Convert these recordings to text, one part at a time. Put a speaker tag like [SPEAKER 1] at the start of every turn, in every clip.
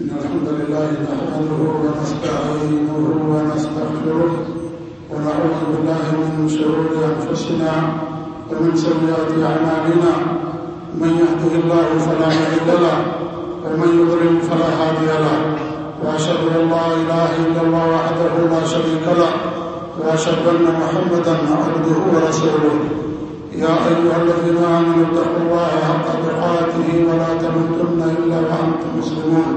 [SPEAKER 1] إن الحمد لله نحمده ونستعينه ونستغفره ونعوذ بالله من شرور أنفسنا ومن سيئات أعمالنا. من يهده الله فلا مضل له ومن يضلل فلا هادي له. وأشهد أن لا إله إلا الله وحده لا شريك له. وأشهد أن محمدا عبده ورسوله. يا أيها الذين آمنوا اتقوا الله حق تقاته ولا تموتن إلا وأنتم مسلمون.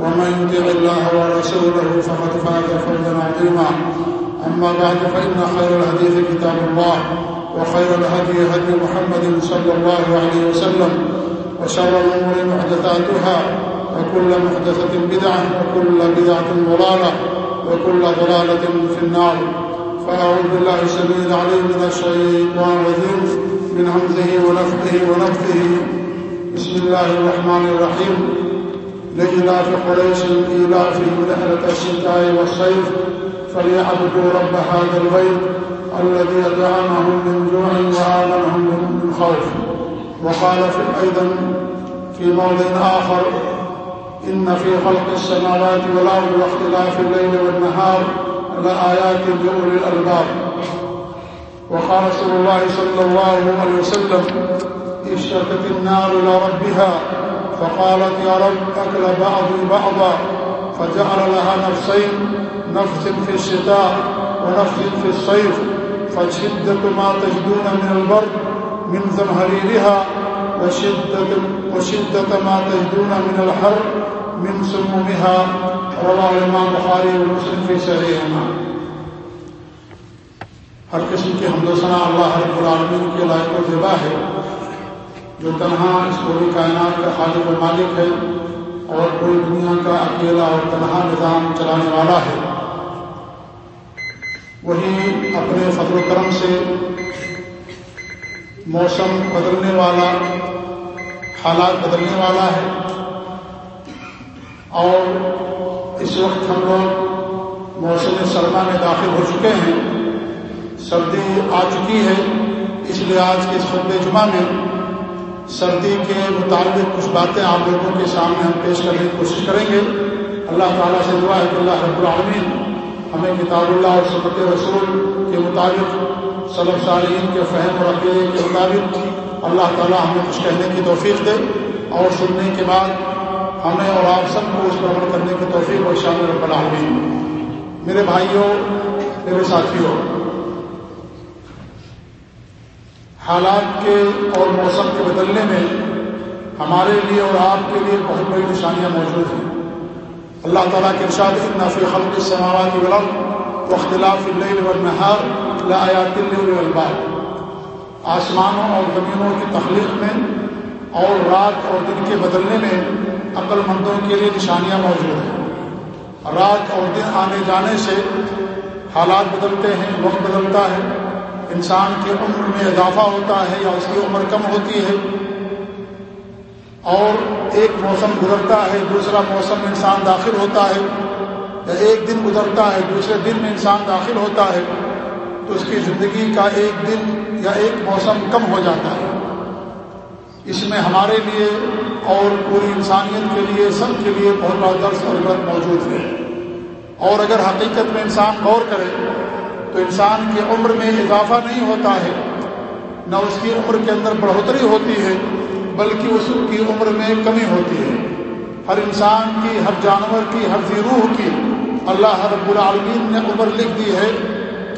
[SPEAKER 1] ومن يطع الله ورسوله فقد فاز فوزا عظيما. أما بعد، فإن خير الحديث كتاب الله، وخير الهدي هدي محمد صلى الله عليه وسلم، وشر الأمور محدثاتها، وكل محدثة بدعة، وكل بدعة ضلالة، وكل ضلالة في النار. فأعوذ بالله السميع العليم من الشيطان الرجيم، من همزه ونفخه ونفثه بسم الله الرحمن الرحيم. لإلاف قريش إلافهم رحلة الشتاء والصيف. فليعبدوا رب هذا البيت الذي أطعمهم من جوع وآمنهم من خوف. وقال في أيضا في موضع آخر، إن في خلق السماوات والأرض واختلاف الليل والنهار لآيات لأولي الألباب. وقال رسول الله صلى الله عليه وسلم اشتكت النار إلى ربها فقالت يا رب أكل بعضي بعضا فجعل لها نفسين نفس في الشتاء ونفس في الصيف فشدة ما تجدون من البرد من زمهريرها وشدة, وشدة ما تجدون من الحر من سمومها. رواه الإمام بخاری ومسلم في صحيحهما. ہر قسم کی حمد و ثنا اللہ رب العالمین کے لائق و زبا ہے۔ جو تنہا اس پوری کائنات کا خالق و مالک ہے اور پوری دنیا کا اکیلا اور تنہا نظام چلانے والا ہے۔ وہی اپنے فضل و کرم سے موسم بدلنے والا، حالات بدلنے والا ہے۔ اور اس وقت ہم لوگ موسم سرما میں داخل ہو چکے ہیں۔ سردی آ چکی ہے، اس لیے آج کے اس خطب جمعہ میں سردی کے متعلق کچھ باتیں آپ لوگوں کے سامنے ہم پیش کرنے کی کوشش کریں گے۔ اللہ تعالیٰ سے دعا ہے کہ اللہ رب العالمین ہمیں کتاب اللہ اور سبت رسول کے مطابق صلب صالحین کے فہم اور عقیدے کے مطابق اللہ تعالیٰ ہمیں کچھ کہنے کی توفیق دے۔ اور سننے کے بعد ہمیں اور آپ سب کو اس پر عمل کرنے کی توفیق اور شامل رب العالمین۔ میرے بھائیوں، میرے ساتھیوں حالات کے اور موسم کے بدلنے میں ہمارے لیے اور آپ کے لیے بہت بڑی نشانیاں موجود ہیں۔ اللہ تعالیٰ کے ارشاد نافی خلق سماوات ولم و اختلاف اللیل والنہار لآیات الباب آسمانوں اور زمینوں کی تخلیق میں اور رات اور دن کے بدلنے میں عقل مندوں کے لیے نشانیاں موجود ہیں۔ رات اور دن آنے جانے سے حالات بدلتے ہیں، وقت بدلتا ہے۔ انسان کی عمر میں اضافہ ہوتا ہے یا اس کی عمر کم ہوتی ہے اور ایک موسم گزرتا ہے، دوسرا موسم میں انسان داخل ہوتا ہے یا ایک دن گزرتا ہے، دوسرے دن میں انسان داخل ہوتا ہے، تو اس کی زندگی کا ایک دن یا ایک موسم کم ہو جاتا ہے۔ اس میں ہمارے لیے اور پوری انسانیت کے لیے، سب کے لیے بہت بڑا درس اور عبرت موجود ہے۔ اور اگر حقیقت میں انسان غور کرے تو انسان کی عمر میں اضافہ نہیں ہوتا ہے، نہ اس کی عمر کے اندر بڑھوتری ہوتی ہے، بلکہ اس کی عمر میں کمی ہوتی ہے۔ ہر انسان کی، ہر جانور کی، ہر روح کی اللہ رب العالمین نے عمر لکھ دی ہے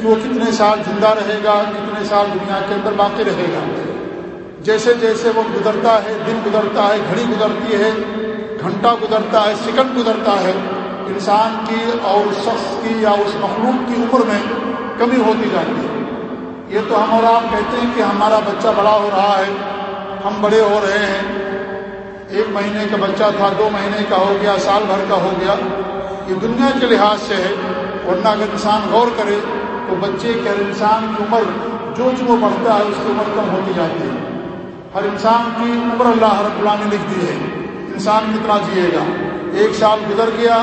[SPEAKER 1] کہ وہ کتنے سال زندہ رہے گا، کتنے سال دنیا کے اندر باقی رہے گا۔ جیسے جیسے وہ گزرتا ہے، دن گزرتا ہے، گھڑی گزرتی ہے، گھنٹہ گزرتا ہے، سیکنڈ گزرتا ہے، انسان کی اور اس شخص کی یا اس مخلوق کی عمر میں کمی ہوتی جاتی ہے۔ یہ تو ہم اور آپ کہتے ہیں کہ ہمارا بچہ بڑا ہو رہا ہے، ہم بڑے ہو رہے ہیں۔ ایک مہینے کا بچہ تھا، دو مہینے کا ہو گیا، سال بھر کا ہو گیا۔ یہ دنیا کے لحاظ سے ہے۔ ورنہ اگر انسان غور کرے تو بچے کے ہر انسان کی عمر جو جو بڑھتا ہے، اس کی عمر کم ہوتی جاتی ہے۔ ہر انسان کی عمر اللہ رب اللہ نے لکھ دی ہے۔ انسان کتنا جیے گا؟ ایک سال گزر گیا،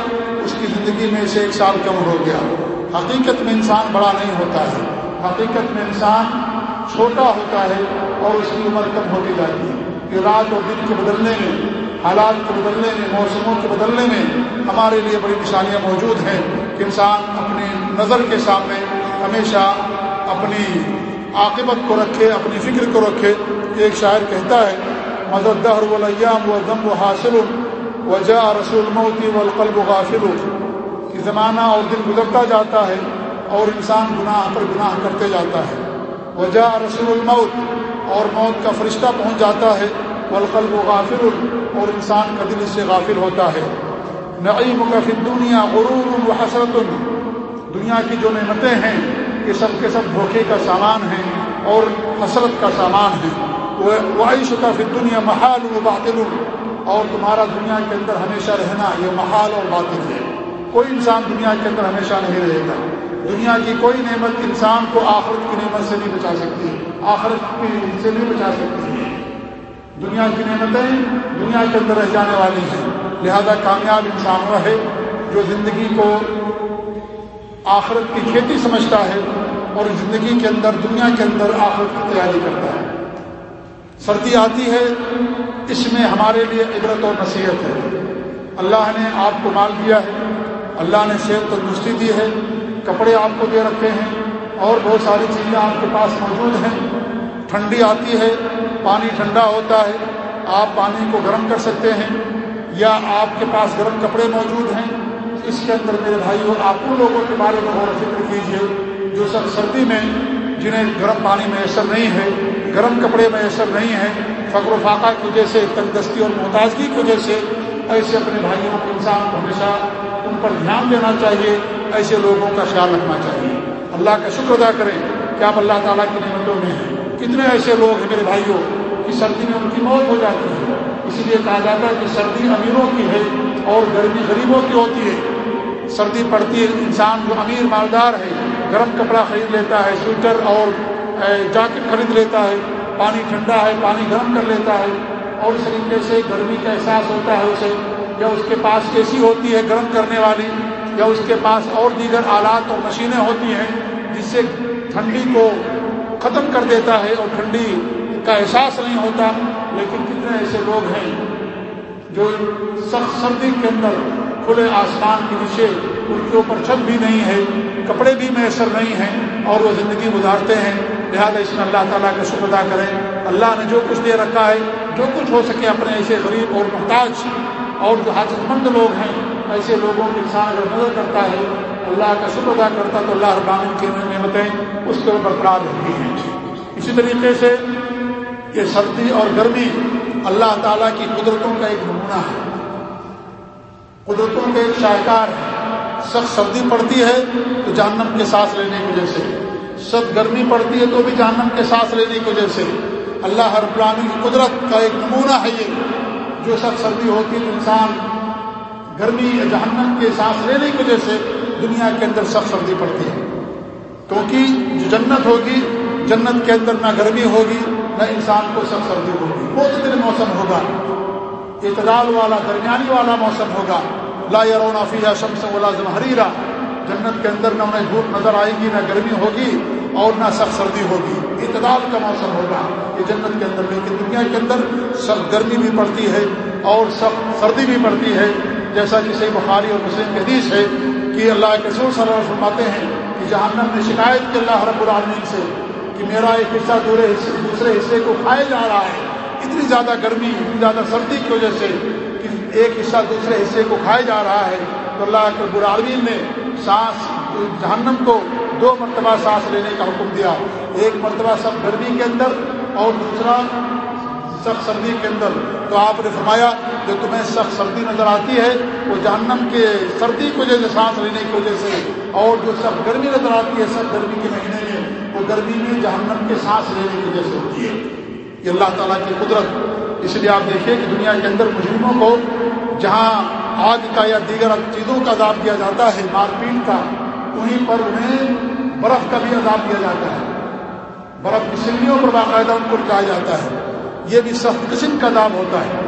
[SPEAKER 1] اس کی زندگی میں سے ایک سال کم ہو گیا۔ حقیقت میں انسان بڑا نہیں ہوتا ہے۔ حقیقت میں انسان چھوٹا ہوتا ہے اور اس کی عمر کم ہوتی جاتی ہے۔ کہ رات اور دن کے بدلنے میں، حالات کے بدلنے میں، موسموں کے بدلنے میں ہمارے لیے بڑی نشانیاں موجود ہیں کہ انسان اپنی نظر کے سامنے ہمیشہ اپنی عاقبت کو رکھے، اپنی فکر کو رکھے۔ ایک شاعر کہتا ہے مدد دہر ولیام و دم و حاصل وجہ رسول موتی والقلب غافل کہ زمانہ اور دن گزرتا جاتا ہے اور انسان گناہ پر گناہ کرتے جاتا ہے۔ وجہ رسول الموت اور موت کا فرشتہ پہنچ جاتا ہے۔ والقلب غافل اور انسان کا دل اس سے غافل ہوتا ہے۔ نعیم کا دنیا غرور و حسرت۔ دنیا کی جو نعمتیں ہیں یہ سب کے سب دھوکے کا سامان ہیں اور حسرت کا سامان ہے وہ عیش کا فی دنیا محال و باطل۔ اور تمہارا دنیا کے اندر ہمیشہ رہنا یہ محال اور باطل ہے۔ کوئی انسان دنیا کے اندر ہمیشہ نہیں رہے گا دنیا کی کوئی نعمت انسان کو آخرت کی نعمت سے نہیں بچا سکتی۔ آخرت کی سے نہیں بچا سکتی۔ دنیا کی نعمتیں دنیا کے اندر رہ جانے والی ہیں۔ لہذا کامیاب انسان وہ ہے جو زندگی کو آخرت کی کھیتی سمجھتا ہے اور زندگی کے اندر، دنیا کے اندر آخرت کی تیاری کرتا ہے۔ سردی آتی ہے، اس میں ہمارے لیے عبرت اور نصیحت ہے۔ اللہ نے آپ کو مال دیا ہے اللہ نے صحت تندرستی دی ہے، کپڑے آپ کو دے رکھے ہیں، اور بہت ساری چیزیں آپ کے پاس موجود ہیں۔ ٹھنڈی آتی ہے، پانی ٹھنڈا ہوتا ہے، آپ پانی کو گرم کر سکتے ہیں، یا آپ کے پاس گرم کپڑے موجود ہیں۔ اس کے اندر میرے بھائی آپ ان لوگوں کے بارے میں غور و فکر کیجیے جو سب سردی میں، جنہیں گرم پانی میسر نہیں ہے، گرم کپڑے میسر نہیں ہیں فقر و فاقہ کی وجہ سے، تندرستی اور محتاجگی کی وجہ سے، ایسے اپنے بھائیوں کو انسان کو ہمیشہ ان پر دھیان دینا چاہیے، ایسے لوگوں کا خیال رکھنا چاہیے۔ اللہ کا شکر ادا کریں کہ آپ اللہ تعالیٰ کی نعمتوں میں ہیں۔ کتنے ایسے لوگ ہیں میرے بھائیوں کہ سردی میں ان کی موت ہو جاتی ہے۔ اسی لیے کہا جاتا ہے کہ سردی امیروں کی ہے اور گرمی غریبوں کی ہوتی ہے۔ سردی پڑتی ہے، انسان جو امیر مالدار ہے، گرم کپڑا خرید لیتا ہے، سویٹر اور جاکٹ خرید لیتا ہے، پانی ٹھنڈا ہے، پانی گرم کر لیتا ہے اور اس طریقے سے گرمی کا احساس ہوتا ہے اسے۔ یا اس کے پاس اے سی ہوتی ہے گرم کرنے والی، یا اس کے پاس اور دیگر آلات اور مشینیں ہوتی ہیں جس سے ٹھنڈی کو ختم کر دیتا ہے اور ٹھنڈی کا احساس نہیں ہوتا، لیکن کتنے ایسے لوگ ہیں جو سخت سردی کے اندر کھلے آسمان کے نیچے ان کے اوپر چھت بھی نہیں ہے، کپڑے بھی میسر نہیں ہیں اور وہ زندگی گزارتے ہیں۔ لہٰذا اس میں اللہ تعالیٰ کا شکر ادا کریں۔ اللہ نے جو کچھ دے رکھا ہے، جو کچھ ہو سکے اپنے ایسے غریب اور محتاج اور جو حاجت مند لوگ ہیں، ایسے لوگوں کے انسان اگر مدد کرتا ہے، اللہ کا شکر ادا کرتا تو اللہ ابامن کی نعمتیں اس کے برقرار رہتی ہیں۔ اسی طریقے سے یہ سردی اور گرمی اللہ تعالیٰ کی قدرتوں کا ایک نمونہ ہے۔ قدرتوں کے ایک شاہکار ہے سخت سردی پڑتی ہے تو جہنم کے سانس لینے کی وجہ سے۔ سخت گرمی پڑتی ہے تو بھی جہنم کے سانس لینے کی وجہ سے۔ اللہ ہر پرانی کی قدرت کا ایک نمونہ ہے یہ۔ جو سخت سردی ہوتی ہے، انسان گرمی یا جہنم کے سانس لینے کی وجہ سے دنیا کے اندر سخت سردی پڑتی ہے۔ کیونکہ جو جنت ہوگی، جنت کے اندر نہ گرمی ہوگی، نہ انسان کو سخت سردی ہوگی۔ بہت دن موسم ہوگا۔ اعتدال والا، درمیانی والا موسم ہوگا۔ لا یرونا فیہ شمس ولا زمہریرا۔ جنت کے اندر نہ انہیں دھوپ نظر آئے گی، نہ گرمی ہوگی اور نہ سخت سردی ہوگی۔ اعتدال کا موسم ہوگا یہ جنت کے اندر لیکن دنیا کے اندر سخت گرمی بھی پڑتی ہے اور سخت سردی بھی پڑتی ہے۔ جیسا کہ صحیح بخاری اور مسلم کے حدیث ہے کہ اللہ کے رسول صلی اللہ علیہ وسلم فرماتے ہیں کہ جہنم نے شکایت کی اللہ رب العالمین سے کہ میرا ایک حصہ دورے حصے دوسرے حصے کو کھائے جا رہا ہے۔ اتنی زیادہ گرمی، اتنی زیادہ سردی کی وجہ سے کہ ایک حصہ دوسرے حصے کو کھائے جا رہا ہے۔ تو اللہ کے برعالمین نے سانس جہنم کو دو مرتبہ سانس لینے کا حکم دیا۔ ایک مرتبہ سب گرمی کے اندر اور دوسرا سخت سردی کے اندر۔ تو آپ نے فرمایا، جو تمہیں سخت سردی نظر آتی ہے، وہ جہنم کے سردی کی وجہ سے سانس لینے کی وجہ سے۔ اور جو سخت گرمی نظر آتی ہے سب گرمی کے مہینے میں، وہ گرمی میں جہنم کے سانس لینے کی وجہ سے ہوتی ہے۔ یہ اللہ تعالیٰ کی قدرت۔ اس لیے آپ دیکھیے کہ دنیا کے اندر مجرموں کو جہاں آگ کا یا دیگر چیزوں کا عذاب دیا جاتا ہے مار پیٹ کا وہیں پر انہیں برف کا بھی عذاب دیا جاتا ہے۔ برف کی سلیوں پر باقاعدہ ان کو لٹایا جاتا ہے۔ یہ بھی سخت قسم کا عذاب ہوتا ہے۔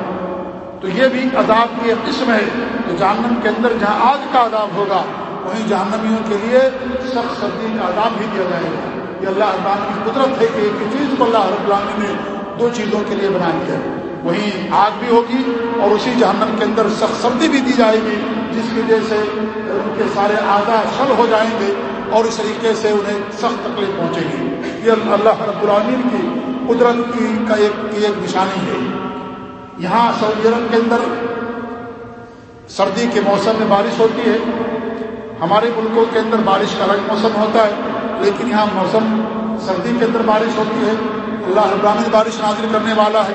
[SPEAKER 1] تو یہ بھی عذاب کی ایک قسم ہے تو جہنم کے اندر جہاں آگ کا عذاب ہوگا، وہیں جہنمیوں کے لیے سخت سردی کا عذاب بھی دیا جائے گا۔ یہ اللہ ابان کی قدرت ہے کہ ایک چیز کو اللہ رب العالمین نے دو چیزوں کے لیے بنا دیا ہے۔ وہیں آگ بھی ہوگی اور اسی جہنم کے اندر سخت سردی بھی دی جائے گی، جس کی وجہ سے ان کے سارے آگاہ شل ہو جائیں گے اور اس طریقے سے انہیں سخت تکلیف پہنچے گی۔ یہ اللہ رب العالمین کی قدرت کی کا ایک کی ایک نشانی ہے۔ یہاں سعودی عرب کے اندر سردی کے موسم میں بارش ہوتی ہے۔ ہمارے ملکوں کے اندر بارش کا الگ موسم ہوتا ہے، لیکن یہاں موسم سردی کے اندر بارش ہوتی ہے۔ اللہ رب العالمین بارش نازل کرنے والا ہے۔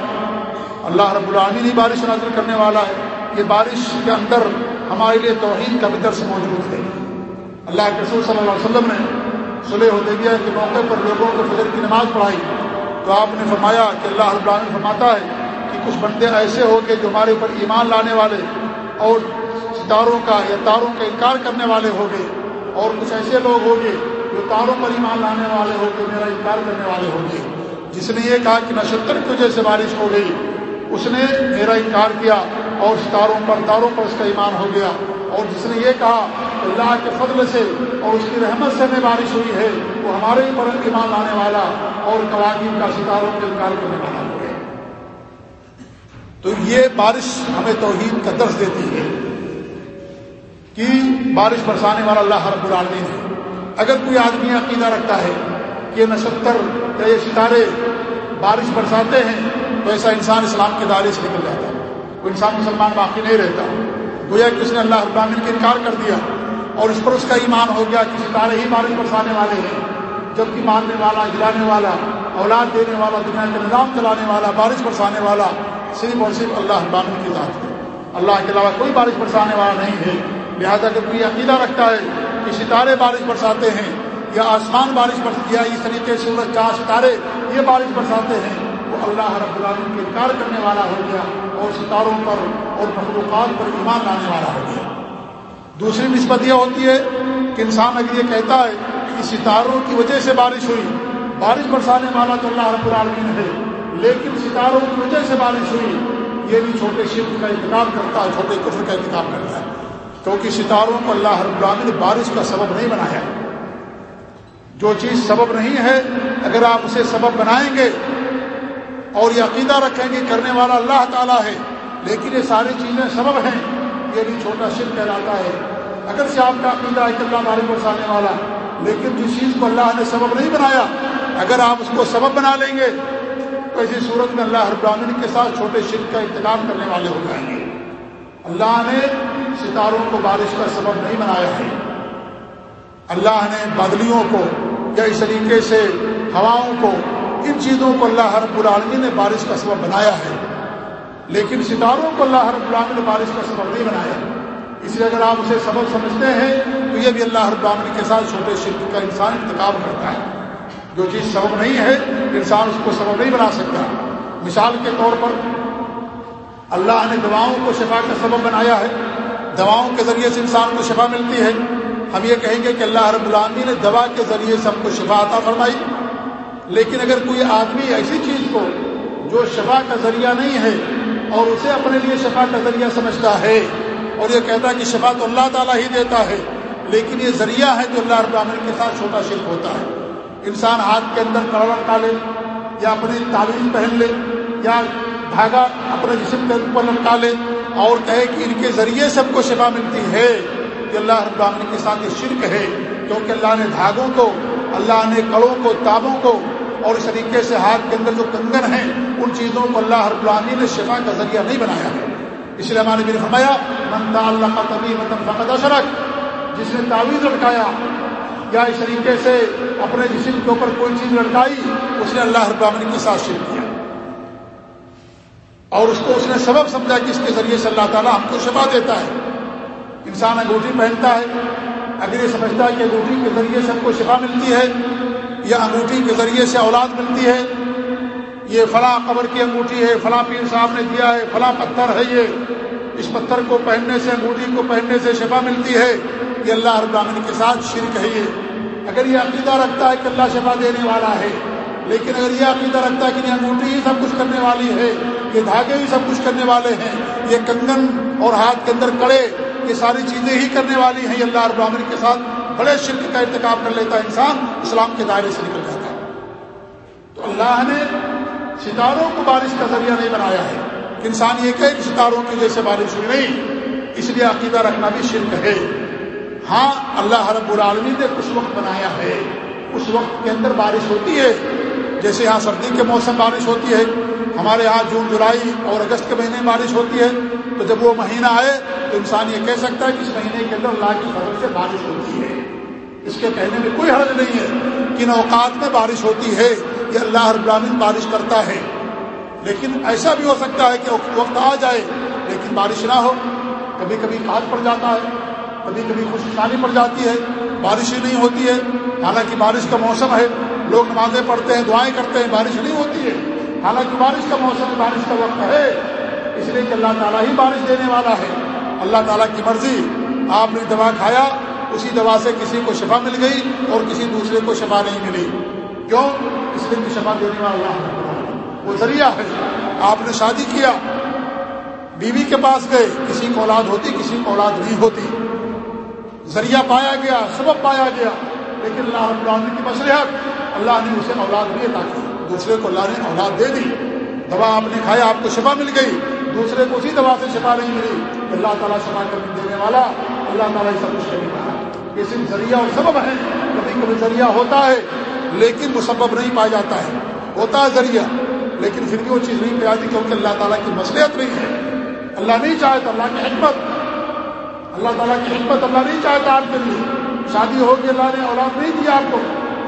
[SPEAKER 1] اللہ رب العالمین ہی بارش نازل کرنے والا ہے۔ یہ بارش کے اندر ہمارے لیے توحید کا بھی درس موجود ہے۔ اللہ کے رسول صلی اللہ علیہ وسلم نے صلح حدیبیہ کے موقع پر لوگوں کو فجر کی نماز پڑھائی۔ تو آپ نے فرمایا کہ اللہ رب العالمین فرماتا ہے کہ کچھ بندے ایسے ہو کہ جو ہمارے اوپر ایمان لانے والے اور ستاروں کا یا تاروں کا انکار کرنے والے ہو گئے اور کچھ ایسے لوگ ہو گئے جو تاروں پر ایمان لانے والے ہو گئے میرا انکار کرنے والے ہو گئے جس نے یہ کہا کہ نشتر کی وجہ سے بارش ہو گئی۔ اس نے میرا انکار کیا اور ستاروں پر تاروں پر اس کا ایمان ہو گیا اور جس نے یہ کہا اللہ کے فضل سے اور اس کی رحمت سے ہمیں بارش ہوئی ہے، وہ ہمارے پر ایمان لانے والا اور کلاگی کا ستاروں کے انکار کرنے والا ہو گیا۔ تو یہ بارش ہمیں توحید کا درس دیتی ہے کہ بارش برسانے والا اللہ رب العالمین ہے۔ اگر کوئی آدمی عقیدہ رکھتا ہے کہ یہ نشتر یا یہ ستارے بارش برساتے ہیں تو ایسا انسان اسلام کے دائرے سے نکل جاتا ہے۔ وہ انسان مسلمان باقی نہیں رہتا۔ گویا کہ اس نے اللہ ابراہین کا انکار کر دیا اور اس پر اس کا ایمان ہو گیا کہ ستارے ہی بارش برسانے والے ہیں، جبکہ مارنے والا گرانے والا، اولاد دینے والا، دنیا کا نظام چلانے والا، بارش برسانے والا، صرف اور صرف اللہ ابراہین کی ذات ہے۔ اللہ کے علاوہ کوئی بارش برسانے والا نہیں ہے۔ لہذا جب کوئی عقیدہ رکھتا ہے کہ ستارے بارش برساتے ہیں یا آسمان بارش برس یا اس طریقے سے سورج چار ستارے یہ بارش برساتے ہیں اللہ رب العالمین کے انکار کرنے والا ہو گیا اور ستاروں پر اور مخلوقات پر ایمان لانے والا ہو گیا۔ دوسری نسبت یہ ہوتی ہے کہ انسان اگر یہ کہتا ہے کہ ستاروں کی وجہ سے بارش ہوئی، بارش برسانے والا تو اللہ رب العالمین ہے، لیکن ستاروں کی وجہ سے بارش ہوئی، یہ بھی چھوٹے شرک کا انتخاب کرتا ہے، چھوٹے کفر کا انتخاب کرتا ہے۔ کیونکہ ستاروں کو اللہ رب العالمین نے بارش کا سبب نہیں بنایا۔ جو چیز سبب نہیں ہے، اگر آپ اسے سبب بنائیں گے اور یہ عقیدہ رکھیں گے کرنے والا اللہ تعالیٰ ہے، لیکن یہ ساری چیزیں سبب ہیں۔ یہ بھی چھوٹا شرک کہلاتا ہے۔ اگر سے آپ کا عقیدہ ہے کہ اللہ بارش برسانے والا، لیکن جس چیز کو اللہ نے سبب نہیں بنایا، اگر آپ اس کو سبب بنا لیں گے، تو ایسی صورت میں اللہ ابراہین کے ساتھ چھوٹے شرک کا انتظام کرنے والے ہو جائیں گے۔ اللہ نے ستاروں کو بارش کا سبب نہیں بنایا ہے۔ اللہ نے بدلیوں کو یا اس طریقے سے ہواؤں کو ان چیزوں کو اللہ رب العالمین نے بارش کا سبب بنایا ہے، لیکن ستاروں کو اللہ رب العالمین نے بارش کا سبب نہیں بنایا۔ اس لیے اگر آپ اسے سبب سمجھتے ہیں، تو یہ بھی اللہ رب العالمین کے ساتھ چھوٹے شرک کا انسان انتخاب کرتا ہے۔ جو چیز سبب نہیں ہے، انسان اس کو سبب نہیں بنا سکتا۔ مثال کے طور پر، اللہ نے دواؤں کو شفا کا سبب بنایا ہے۔ دواؤں کے ذریعے سے انسان کو شفا ملتی ہے۔ ہم یہ کہیں گے کہ اللہ رب العالمین نے دوا کے ذریعے سے ہم کو شفا عطا فرمائی۔ لیکن اگر کوئی آدمی ایسی چیز کو جو شفا کا ذریعہ نہیں ہے اور اسے اپنے لیے شفا کا ذریعہ سمجھتا ہے اور یہ کہتا ہے کہ شفا تو اللہ تعالیٰ ہی دیتا ہے، لیکن یہ ذریعہ ہے جو اللہ رب العالمین کے ساتھ چھوٹا شرک ہوتا ہے۔ انسان ہاتھ کے اندر کڑوا ڈالے یا اپنی تعلیم پہن لے، یا دھاگا اپنے جسم کے اوپر لٹکا لے اور کہے کہ ان کے ذریعے سب کو شفا ملتی ہے کہ اللہ رب العالمین کے ساتھ یہ شرک ہے۔ کیونکہ اللہ نے دھاگوں کو، اللہ نے کڑوں کو، تابوں کو اور اس طریقے سے ہاتھ کے اندر جو کنگن ہیں ان چیزوں کو اللہ رب العالمین نے شفا کا ذریعہ نہیں بنایا۔ ہے اس لیے ہمارے بھی فرمایا منتا اللہ کا طبی مطلب فقط اشرک جس نے تعویذ لٹکایا، یا اس طریقے سے اپنے جسم کے اوپر کوئی چیز لٹکائی، اس نے اللہ رب العالمین کے ساتھ شرک کیا۔ اور اس کو اس نے سبب سمجھا کہ اس کے ذریعے سے اللہ تعالیٰ ہم کو شفا دیتا ہے۔ انسان انگوٹھی پہنتا ہے، اگر یہ سمجھتا ہے کہ انگوٹھی کے ذریعے سے ہم کو شفا ملتی ہے یا انگوٹھی کے ذریعے سے اولاد ملتی ہے۔ یہ فلاں قبر کی انگوٹھی ہے، فلاں پیر صاحب نے دیا ہے، فلاں پتھر ہے یہ۔ اس پتھر کو پہننے سے، انگوٹھی کو پہننے سے شفا ملتی ہے۔ یہ اللہ رب العالمین کے ساتھ شرک ہے یہ۔ اگر یہ عقیدہ رکھتا ہے کہ اللہ شفا دینے والا ہے، لیکن اگر یہ عقیدہ رکھتا ہے کہ یہ انگوٹھی ہی سب کچھ کرنے والی ہے، یہ دھاگے ہی سب کچھ کرنے والے ہیں، یہ کنگن اور ہاتھ کے اندر کڑے، یہ ساری چیزیں ہی کرنے والی ہیں، یہ اللہ رب العالمین کے ساتھ بڑے شرک کا ارتکاب کر لیتا ہے انسان، اسلام کے دائرے سے نکل جاتا ہے۔ تو اللہ نے ستاروں کو بارش کا ذریعہ نہیں بنایا ہے۔ کہ انسان یہ کہ ستاروں کی جیسے بارش ہوئی نہیں، اس لیے عقیدہ رکھنا بھی شرک ہے۔ ہاں اللہ رب العالمین نے کچھ وقت بنایا ہے۔ اس وقت کے اندر بارش ہوتی ہے۔ جیسے یہاں سردی کے موسم بارش ہوتی ہے۔ ہمارے یہاں جون، جولائی اور اگست کے مہینے بارش ہوتی ہے۔ تو جب وہ مہینہ آئے تو انسان یہ کہہ سکتا ہے کہ اس مہینے کے اندر اللہ کی فضل سے بارش ہوتی ہے۔ اس کے کہنے میں کوئی حرج نہیں ہے کن اوقات میں بارش ہوتی ہے یہ اللہ رب العالمین بارش کرتا ہے۔ لیکن ایسا بھی ہو سکتا ہے کہ وقت آ جائے لیکن بارش نہ ہو۔ کبھی کبھی کھاد پڑ جاتا ہے کبھی کبھی خوشحالی پڑ جاتی ہے، بارش ہی نہیں ہوتی ہے۔ حالانکہ بارش کا موسم ہے، لوگ نمازیں پڑھتے ہیں، دعائیں کرتے ہیں، بارش نہیں ہوتی ہے۔ حالانکہ بارش کا موسم، بارش کا وقت ہے۔ اس لیے کہ اللہ تعالیٰ ہی بارش دینے والا ہے۔ اللہ تعالیٰ کی مرضی، آپ نے دوا کھایا، اسی دوا سے کسی کو شفا مل گئی اور کسی دوسرے کو شفا نہیں ملی۔ کیوں؟ اس لیے کہ شفا دینے والا اللہ وہ ذریعہ ہے۔ آپ نے شادی کیا، بیوی کے پاس گئے، کسی کو اولاد ہوتی، کسی کو اولاد نہیں ہوتی۔ ذریعہ پایا گیا، سبب پایا گیا۔ لیکن اللہ رب العالمین کی مصلحت، اللہ نے اسے اولاد بھی عطا کی دوسرے کو اللہ نے اولاد دے دی۔ دوا آپ نے کھایا، آپ کو شفا مل گئی۔ دوسرے کو اسی دوا سے شفا نہیں ملی۔ اللہ تعالیٰ شفا کر دینے والا۔ اللہ تعالیٰ سب کچھ کرنے والا یہ صرف ذریعہ اور سبب ہے۔ کبھی کبھی ذریعہ ہوتا ہے، لیکن مسبب نہیں پایا جاتا ہے۔ ہوتا ہے ذریعہ، لیکن پھر بھی وہ چیز نہیں پائی جاتی کیونکہ اللہ تعالیٰ کی مصلیت نہیں ہے۔ اللہ نہیں چاہتا اللہ کی حکمت۔ اللہ تعالیٰ کی حکمت اللہ نہیں چاہتا آپ کے لیے۔ شادی ہوگی اللہ نے اولاد نہیں دیا آپ کو۔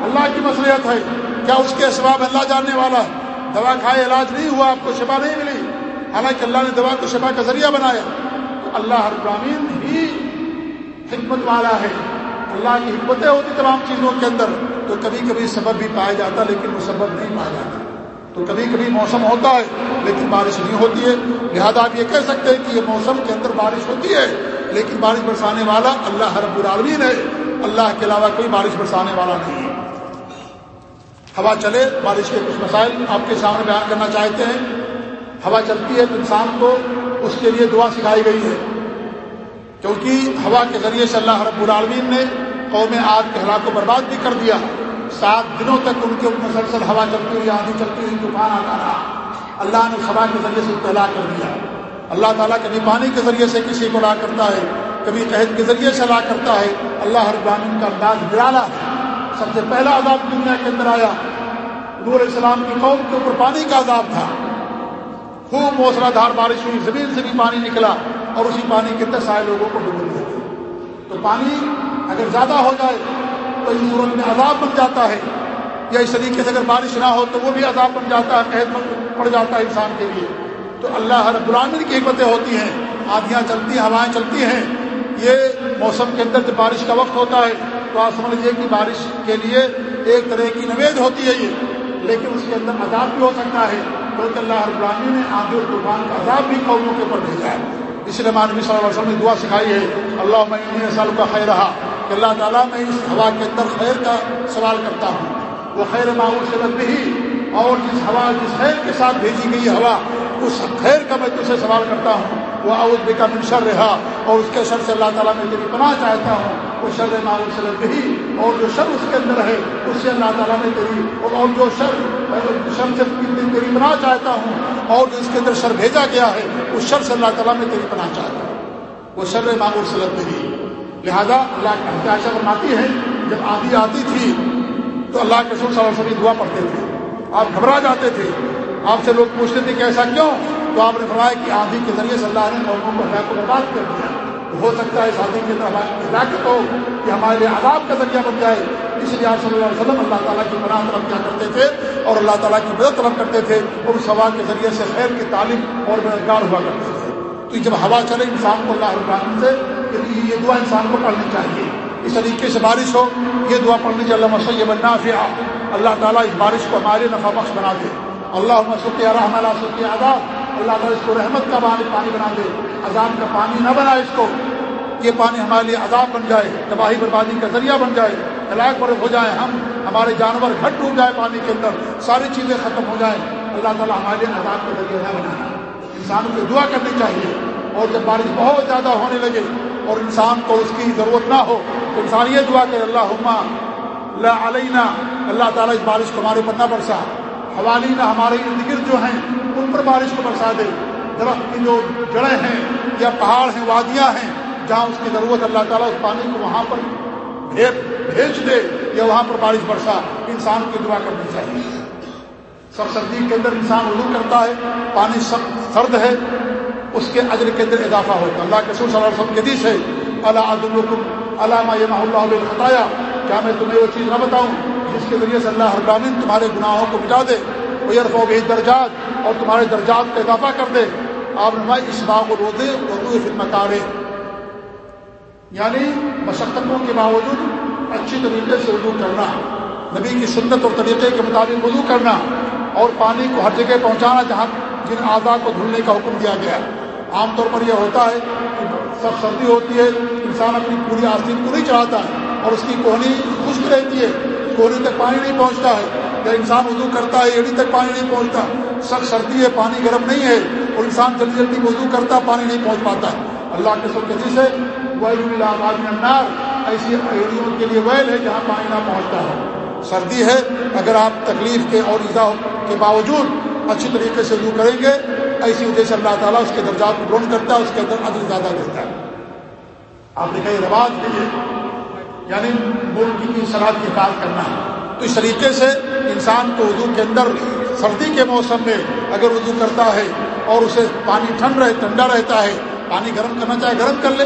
[SPEAKER 1] اللہ کی مصلیت ہے۔ کیا اس کے اسباب اللہ جاننے والا؟ ہے دوا کھائے، علاج نہیں ہوا، آپ کو شفا نہیں ملی۔ حالانکہ اللہ نے دوا کو شفا کا ذریعہ بنایا تو اللہ ہر برامین ہی حکمت والا ہے۔ اللہ کی حکمتیں ہوتی تمام چیزوں کے اندر۔ تو کبھی کبھی سبب بھی پایا جاتا لیکن وہ سبب نہیں پایا جاتا۔ تو کبھی کبھی موسم ہوتا ہے لیکن بارش نہیں ہوتی ہے۔ لہذا آپ یہ کہہ سکتے ہیں کہ یہ موسم کے اندر بارش ہوتی ہے لیکن بارش برسانے والا اللہ رب العالمین ہے۔ اللہ کے علاوہ کوئی بارش برسانے والا نہیں ہے۔ ہوا چلے، بارش کے کچھ مسائل آپ کے سامنے بیان کرنا چاہتے ہیں۔ ہوا چلتی ہے تو انسان کو اس کے لیے دعا سکھائی گئی ہے۔ کیونکہ ہوا کے ذریعے سے اللہ رب العالمین نے قوم آگ کے ہلاک کو برباد بھی کر دیا۔ سات دنوں تک ان کے مسلسل ہوا چلتی ہوئی، آندھی چلتی ہوئی، طوفان آتا رہا۔ اللہ نے ہوا کے ذریعے سے اس کو ہلاک کر دیا۔ اللہ تعالیٰ کبھی پانی کے ذریعے سے کسی کو لا کرتا ہے، کبھی قحط کے ذریعے سے لا کرتا ہے۔ اللہ ہر العالمین کا انداز نرالا سب سے پہلا عذاب دنیا کے اندر آیا۔ نور السلام کی قوم کے اوپر پانی کا عذاب تھا۔ خوب موسلا دھار بارش ہوئی، زمین سے بھی پانی نکلا اور اسی پانی کے اندر سارے لوگوں کو ڈبو دیا تو پانی اگر زیادہ ہو جائے تو اس صورت میں عذاب بن جاتا ہے۔ یا اس طریقے سے اگر بارش نہ ہو تو وہ بھی عذاب بن جاتا ہے، قید پڑ جاتا ہے انسان کے لیے۔ تو اللہ ہر برامن کی حکمتیں ہوتی ہیں۔ آدھیاں چلتی ہیں، ہوائیں چلتی ہیں۔ یہ موسم کے اندر جب بارش کا وقت ہوتا ہے تو آپ سمجھ لیجیے کہ بارش کے لیے ایک طرح کی نوید ہوتی ہے یہ، لیکن اس کے اندر عذاب بھی ہو سکتا ہے۔ کیونکہ اللہ ہر نے آدھی اور طوفان کا عذاب بھی قوموں کے اوپر بھیجا ہے۔ اس لیے مانوی صلی اللہ علیہ وسلم نے دعا سکھائی ہے اللہ میں سال کا خیر رہا کہ اللہ تعالیٰ میں اس ہوا کے اندر خیر کا سوال کرتا ہوں۔ وہ خیر معاون سے لگ بھی اور جس ہوا، جس خیر کے ساتھ بھیجی گئی ہوا، اس خیر کا میں تجھ سے سوال کرتا ہوں۔ وہ اعوذ بکا من شر رہا اور اس کے شر سے اللہ تعالیٰ میں تیری پناہ چاہتا ہوں۔ وہ شر معاون سے لگ بھی اور جو شر اس کے اندر ہے، اس سے اللہ تعالیٰ میں تیری، اور جو شر شر سے تیری پناہ چاہتا ہوں اور جو اس کے اندر شر بھیجا گیا ہے، اس شر سے اللہ تعالیٰ میں تیری پناہ چاہتا ہوں۔ وہ شر معمول سے لگ لہٰذا اللہ کی عائشہ فرماتی ہے، جب آندھی آتی تھی، تو اللہ کے سر صلی اللہ دعا پڑھتے تھے۔ آپ گھبرا جاتے تھے۔ آپ سے لوگ پوچھتے تھے کہ ایسا کیوں؟ تو آپ نے فرمایا کہ آندھی کے ذریعے سے اللہ نے قوموں کو کو برباد کر دیا۔ ہو سکتا ہے اس کے اندر ہماری ہلاکت ہو کہ ہمارے لیے عذاب کا ذریعہ بن جائے۔ اس لیے آپ صلی اللہ علیہ وسلم اللہ تعالیٰ کی پناہ طلب کیا کرتے تھے اور اللہ تعالیٰ کی مدد طلب کرتے تھے۔ اور اس ہوا کے ذریعے سے خیر کی تعلیم اور مددگار ہوا کرتے تھے۔ تو جب ہوا چلے انسان کو اللہ الرحمن سے یہ دعا انسان کو پڑھنی چاہیے۔ اس طریقے سے بارش ہو، یہ دعا پڑھنی چاہیے۔ اللہ مسیب اللہ تعالیٰ اس بارش کو ہمارے نفع بخش بنا دے۔ اللہ مسکی رحم اللہ سکی آداب اللہ تعالیٰ اس کو رحمت کا پانی پانی بنا دے۔ عذاب کا پانی نہ بنا اس کو۔ یہ پانی ہمارے لیے عذاب بن جائے، تباہی بربادی کا ذریعہ بن جائے، ہلاک پر ہو جائے ہم، ہمارے جانور گھٹ ڈوب جائے پانی کے اندر، ساری چیزیں ختم ہو جائیں، اللہ تعالیٰ ہمارے لیے عذاب کا ذریعہ نہ بنانا انسان کو دعا کرنی چاہیے۔ اور جب بارش بہت زیادہ ہونے لگے اور انسان کو اس کی ضرورت نہ ہو، تو انسان یہ دعا کہ اللہ عما اللہ علینا. اللہ تعالیٰ اس بارش کو ہمارے پر نہ برسا۔ حوالینہ ہمارے ارد گرد جو ہیں، ان پر بارش کو برسا دے۔ درخت کی جو جڑیں ہیں یا پہاڑ ہیں، وادیاں ہیں جہاں اس کی ضرورت اللہ تعالیٰ اس پانی کو وہاں پر بھیج دے یا وہاں پر بارش برسا، انسان کی دعا کرنی چاہیے۔ سب سردی کے اندر انسان وضو کرتا ہے، پانی سرد ہے، اس کے اجر کے اندر اضافہ ہوتا ہے۔ اللہ کے سور صلی اللہ علیہ وسلم کے دیش ہے اللہ عدالکم علامہ یہ اللہ بتایا کیا میں تمہیں وہ چیز نہ بتاؤں جس کے ذریعے سے اللہ ابامن تمہارے گناہوں کو مٹا دے وہ و درجات اور تمہارے درجات کا اضافہ کر دے۔ آپ نمائ اس باغ و روزے اردو فلم کارے یعنی مشقتوں کے باوجود اچھی طریقے سے وضو کرنا، نبی کی سنت اور طریقے کے مطابق وضو کرنا اور پانی کو ہر جگہ پہنچانا جہاں جن اعضاء کو دھلنے کا حکم دیا گیا عام طور پر یہ ہوتا ہے کہ سب سردی ہوتی ہے، انسان اپنی پوری آستین کو نہیں چڑھاتا ہے اور اس کی کوہنی خشک رہتی ہے، کوہنی تک پانی نہیں پہنچتا ہے یا انسان وضو کرتا ہے، ایڑی تک پانی نہیں پہنچتا۔ سخت سردی ہے، پانی گرم نہیں ہے اور انسان جلدی جلدی وضو کرتا، پانی نہیں پہنچ پاتا ہے۔ اللہ کے سب کسی سے ویل النار۔ ایسی ایڑیوں کے لیے ویل ہے جہاں پانی نہ پہنچتا ہے سردی ہے، اگر آپ تکلیف کے اور ایزا کے باوجود اچھی طریقے سے یوں کریں گے، ایسی وجہ سے اللہ تعالیٰ اس کے درجات کو گرون کرتا ہے، اس کے اندر ادر زیادہ دیتا ہے۔ آپ نے کہیں رواج کے لیے یعنی ملک کی سلاد کی بات کرنا ہے۔ تو اس طریقے سے انسان کو اردو کے اندر سردی کے موسم میں اگر اردو کرتا ہے اور اسے پانی ٹھنڈ رہے، ٹھنڈا رہتا ہے، پانی گرم کرنا چاہے گرم کر لے۔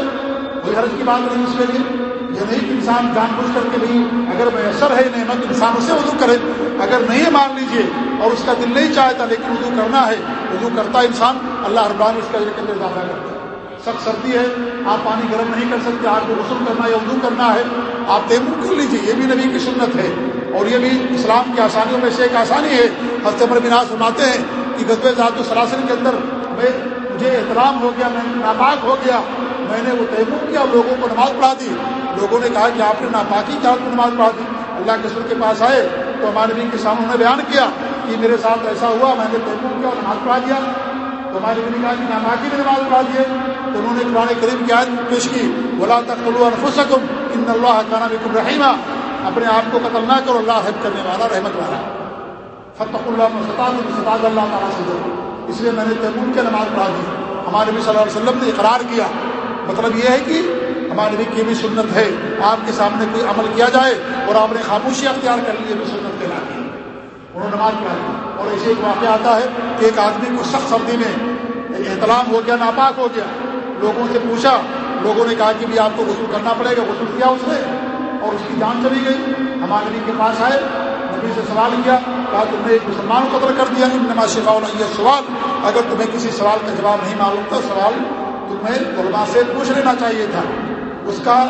[SPEAKER 1] کوئی حرض کی بات نہیں اس کے لیے یہ نہیں کہ انسان جان بوجھ کر کے نہیں، اگر میسر ہے نعمت، انسان اسے وضو کرے۔ اگر نہیں مان لیجیے اور اس کا دل نہیں چاہتا، لیکن وضو کرنا ہے۔ وضو کرتا انسان، اللہ اربان اس کا کے اندر اضافہ کرتا ہے۔ سخت سردی ہے، آپ پانی گرم نہیں کر سکتے، آپ کو غسل کرنا یا وضو کرنا ہے۔ آپ تیمور کر لیجیے یہ بھی نبی کی سنت ہے۔ اور یہ بھی اسلام کی آسانیوں میں سے ایک آسانی ہے۔ ہفتے بنا سناتے ہیں کہ غزب ذات و سراسر کے اندر میں مجھے احترام ہو گیا، میں ناپاک ہو گیا۔ میں نے وہ تیمور کیا لوگوں کو نماز پڑھا دی۔ لوگوں نے کہا کہ آپ نے ناپاکی کیا نماز پڑھا دی۔ اللہ کے سر کے پاس آئے تو ہمارے نبی کے سامنے نے بیان کیا کہ میرے ساتھ ایسا ہوا، میں نے تیمور کیا اور نماز پڑھا دیا۔ تو ہمارے نبی نے کہا کہ ناپاکی میں نماز پڑھا دیے۔ تو انہوں نے قرآن کریم کی آیت پیش کی بولا تک انفسکم ان اللہ کا نام کم رحیمہ اپنے آپ کو قتل نہ کرو، اللہ حب کرنے والا، رحمت والا۔ فتح اللہ سطح سطح اللہ تعالیٰ سے اس لیے میں نے تیمور کی نماز پڑھا دی۔ ہمارے نبی صلی اللہ علیہ وسلم نے اقرار کیا مطلب یہ ہے کہ ہمارے نبی کی بھی سنت ہے۔ آپ کے سامنے کوئی عمل کیا جائے اور آپ نے خاموشی اختیار کر لی بھی سنت کے لاتی انہوں نے نماز پڑھائی اور ایسے ایک واقعہ آتا ہے کہ ایک آدمی کو سخت سردی میں احتلام ہو گیا، ناپاک ہو گیا۔ لوگوں سے پوچھا، لوگوں نے کہا کہ بھی آپ کو غسل کرنا پڑے گا، غسل کیا اس نے؟ اور اس کی جان چلی گئی۔ ہمارے نبی کے پاس آئے، نبی سے سوال کیا، کہا، تم نے ایک مسلمان قدر کر دیا ان نماز شفا یہ سوال اگر تمہیں کسی سوال کا جواب نہیں معلوم تھا سوال تمہیں علماء سے پوچھ لینا چاہیے تھا۔ اس کا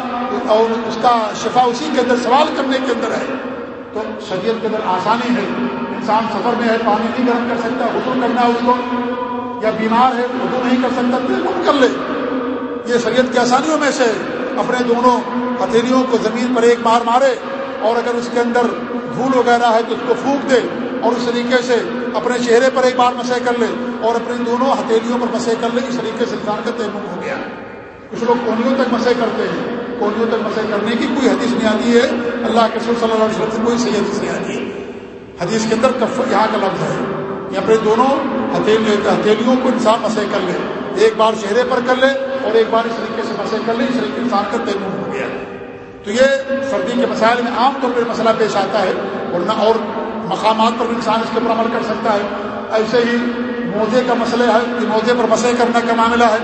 [SPEAKER 1] اور اس کا شفا اسی کے اندر، سوال کرنے کے اندر ہے۔ تو شریعت کے اندر آسانی ہے۔ انسان سفر میں ہے، پانی نہیں گرم کر سکتا غسل کرنا ہے اس کو۔ یا بیمار ہے وضو نہیں کر سکتا، تو کر لے۔ یہ شریعت کی آسانیوں میں سے اپنے دونوں ہتھیلیوں کو زمین پر ایک بار مارے اور اگر اس کے اندر دھول وغیرہ ہے تو اس کو پھونک دے اور اس طریقے سے اپنے چہرے پر ایک بار مسے کر لے۔ اور اپنے دونوں ہتھیلیوں پر مسے کر لے اس طریقے سے انسان کا تیمم ہو گیا۔ کچھ لوگ کونیوں تک مسے کرتے ہیں۔ کونیوں تک مسے کرنے کی کوئی حدیث نہیں آتی ہے۔ اللہ کے سر صلی اللہ علیہ وسلم سے کوئی صحیح حدیث نہیں آتی۔ ہے حدیث کے اندر کف یہاں کا لفظ ہے۔ یہ اپنے دونوں ہتھیلی ہتھیلیوں کو انسان مسے کر لے۔ ایک بار چہرے پر کر لے اور ایک بار اس طریقے سے مسے کر لے، اس طریقے انسان کا تیمم ہو گیا۔ تو یہ سردی کے مسائل میں عام طور پر مسئلہ پیش آتا ہے، ورنہ اور مقامات پر بھی انسان اس کے اوپر عمل کر سکتا ہے۔ ایسے ہی موزے کا مسئلہ ہے کہ موزے پر مسئلہ کرنا کا معاملہ ہے۔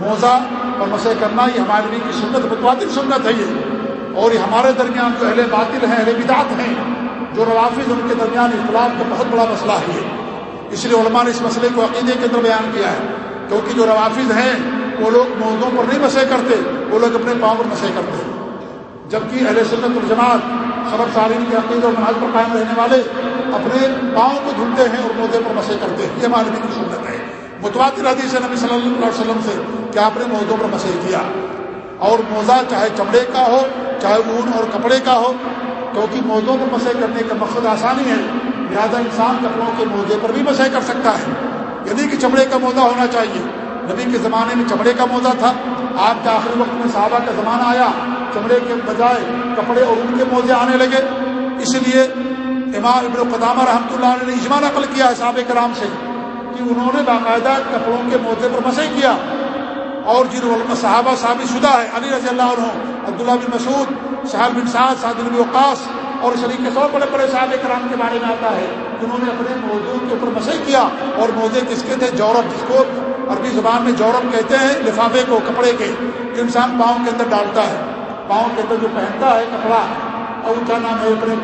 [SPEAKER 1] موزہ اور مسئلہ کرنا یہ ہمارے لیے کی سنت، متواتر سنت ہے یہ۔ اور یہ ہمارے درمیان جو اہل باطل ہیں، اہل بدعت ہیں، جو روافظ ان کے درمیان اختلاف کا بہت بڑا مسئلہ ہے یہ۔ اس لیے علماء نے اس مسئلے کو عقیدے کے اندر بیان کیا ہے۔ کیونکہ جو روافظ ہیں، وہ لوگ موزوں پر نہیں مسئلہ کرتے، وہ لوگ اپنے پاؤں پر مسئلہ کرتے ہیں۔ جبکہ اہل سنت الجماعت خبر سارین کے عقید اور مناظ پر قائم رہنے والے اپنے پاؤں کو دھلتے ہیں اور موزے پر مسے کرتے ہیں۔ یہ ہمارے کی سنت ہے۔ متواتر حدیث نبی صلی اللہ علیہ وسلم سے کہ آپ نے موزوں پر مسح کیا۔ اور موزہ چاہے چمڑے کا ہو، چاہے اون اور کپڑے کا ہو، کیونکہ موزوں پر مسح کرنے کا مقصد آسانی ہے۔ لہٰذا انسان کپڑوں کے موزے پر بھی مسح کر سکتا ہے۔ یعنی کہ چمڑے کا موزہ ہونا چاہیے۔ نبی کے زمانے میں چمڑے کا موزہ تھا۔ آپ کے آخری وقت میں صحابہ کا زمانہ آیا۔ چمڑے کے بجائے کپڑے اور ان کے موزے آنے لگے۔ اس لیے امام ابن القدامہ رحمۃ اللہ علیہ نے اجماع نقل کیا ہے صحابہ کرام سے کہ انہوں نے باقاعدہ کپڑوں کے موزے پر مسئلہ کیا اور جن صحابہ ثابت شدہ ہے، علی رضی اللہ عنہ، عبداللہ بن مسعود صاحب بن سعد سعد بن وقاص اور شریک کے سو بڑے بڑے صحابہ کرام کے بارے میں آتا ہے جنہوں نے اپنے موضوع کے اوپر مسئلہ کیا اور موزے کس کے تھے؟ جورب جس کو عربی زبان میں جورب کہتے ہیں، لفافے کو، کپڑے کے، جو انسان پاؤں کے اندر ڈالتا ہے۔ پاؤں کے اندر جو پہنتا ہے کپڑا، اور ان کا نام ہے، اپنے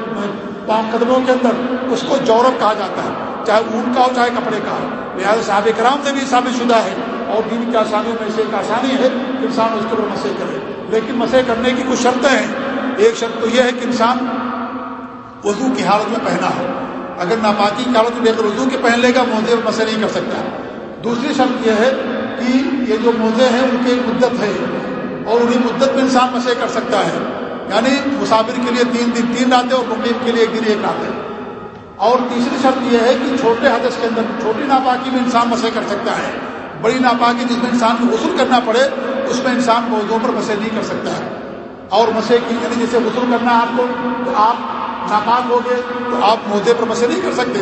[SPEAKER 1] پاؤں قدموں کے اندر اس کو جورب کہا جاتا ہے، چاہے اون کا ہو، چاہے کپڑے کا۔ ہو لہٰذا صحابہ کرام سے بھی ثابت شدہ ہے، اور دین کی آسانیوں میں سے ایک آسانی ہے کہ انسان اس کے اوپر مسئلہ کرے۔ لیکن مسئلہ کرنے کی کچھ شرطیں ہیں۔ ایک شرط تو یہ ہے کہ انسان وضو کی حالت میں پہنا ہو۔ اگر ناپاکی کی حالت میں بغیر وضو کے پہن لے گا، موزے مسئلہ نہیں کر سکتا۔ دوسری شرط یہ ہے کہ یہ جو موزے ہیں، ان کی مدت ہے، اور انہیں مدت میں انسان مسئلہ کر سکتا ہے۔ یعنی مسافر کے لیے تین دن تین راتیں اور مقیم کے لیے ایک دن ایک رات ہے اور تیسری شرط یہ ہے کہ چھوٹے حدث کے اندر چھوٹی ناپاکی میں انسان مسئلہ کر سکتا ہے۔ بڑی ناپاکی جس میں انسان کو غسل کرنا پڑے، اس میں انسان موضوع پر مسئلہ نہیں کر سکتا ہے۔ اور مسئلے کی یعنی جیسے غسل کرنا ہے آپ کو، تو آپ ناپاک ہو گئے، تو آپ موزے پر مسئلہ نہیں کر سکتے۔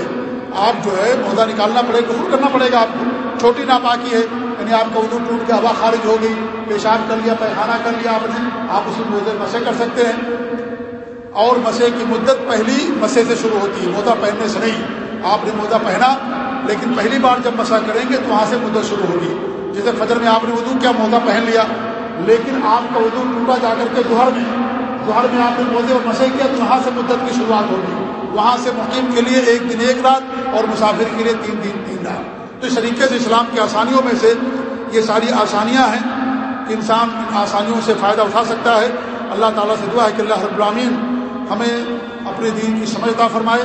[SPEAKER 1] آپ جو ہے موزہ نکالنا پڑے، غسل کرنا پڑے گا آپ کو۔ چھوٹی ناپاکی ہے یعنی آپ کا وضو ٹوٹ کے ہوا خارج ہو گئی، پیشاب کر لیا پیخانہ کر لیا آپ نے، آپ اس میں مسے کر سکتے ہیں۔ اور مسے کی مدت پہلی مسے سے شروع ہوتی ہے، موزہ پہننے سے نہیں، آپ نے موزہ پہنا، لیکن پہلی بار جب مسا کریں گے تو وہاں سے مدت شروع ہوگی۔ جیسے فجر میں آپ نے وضو کیا، موزہ پہن لیا، لیکن آپ کا وضو ٹوٹا جا کر کے ظہر میں ظہر میں آپ نے موزے اور مسے کیا تو وہاں سے مدت کی شروعات ہوگی۔ وہاں سے مقیم کے لیے ایک دن، ایک رات، اور مسافر کے لیے تین دن، تین رات۔ تو اس طریقے سے اسلام کی آسانیوں میں سے یہ ساری آسانیاں ہیں کہ انسان ان آسانیوں سے فائدہ اٹھا سکتا ہے۔ اللہ تعالیٰ سے دعا ہے کہ اللہ رب العامین ہمیں اپنے دین کی سمجھتا فرمائے،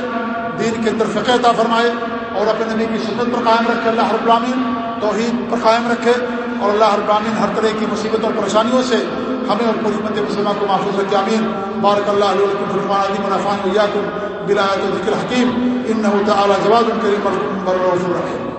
[SPEAKER 1] دین کے اندر فقہ عطا فرمائے اور اپنے نبی کی سنت پر قائم رکھے۔ اللہ رب العامین توحید پر قائم رکھے اور اللہ رب العامین ہر طرح کی مصیبتوں اور پریشانیوں سے ہمیں اور پوری مت مسلمہ کو محفوظ رکھے۔ امین بارک اللہ علیہ فرمان عدیم منافان ویاکم بلایت ذکر حکیم ان تعالیٰ جواد الکریم رکھے